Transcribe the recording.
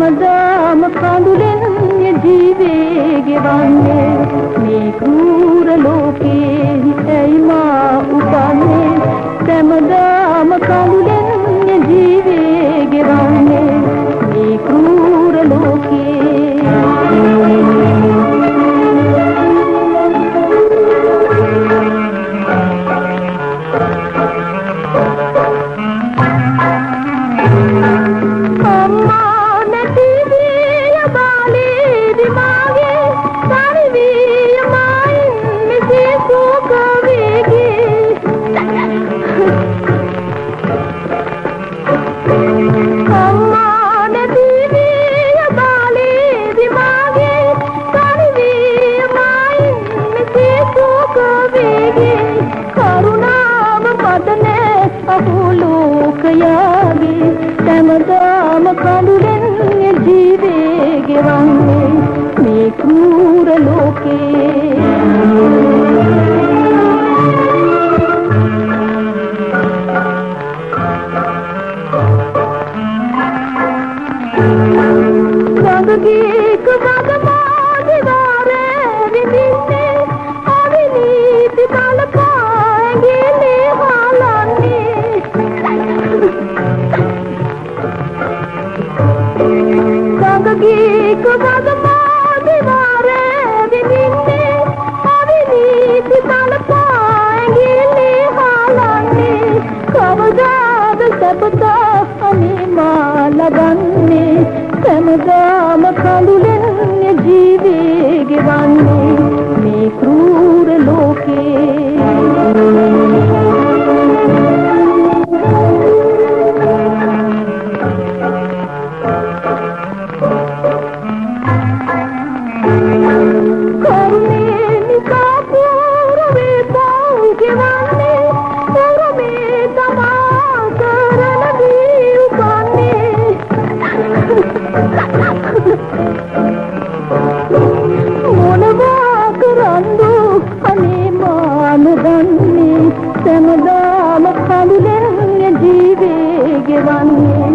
හැමදාම කඳුලෙන් ජීවේ ගෙවන්නේ මේ කුරු හැමදාම සැපතා අනේ මා ලබන්නේ හැමදාම කඳුලේ one.